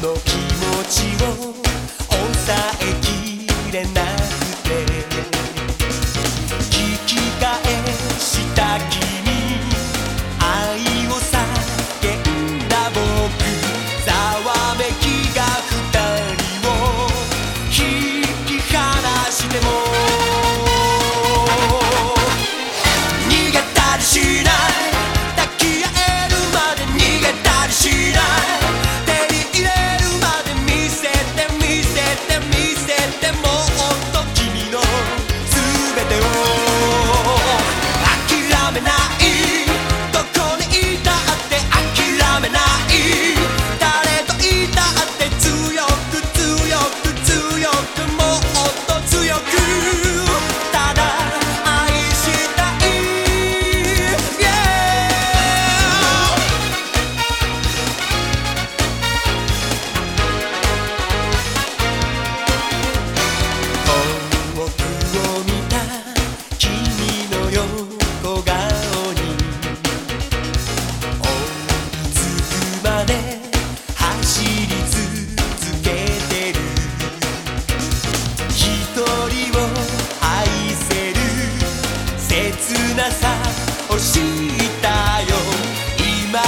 の気持ちをなさを知ったよ。今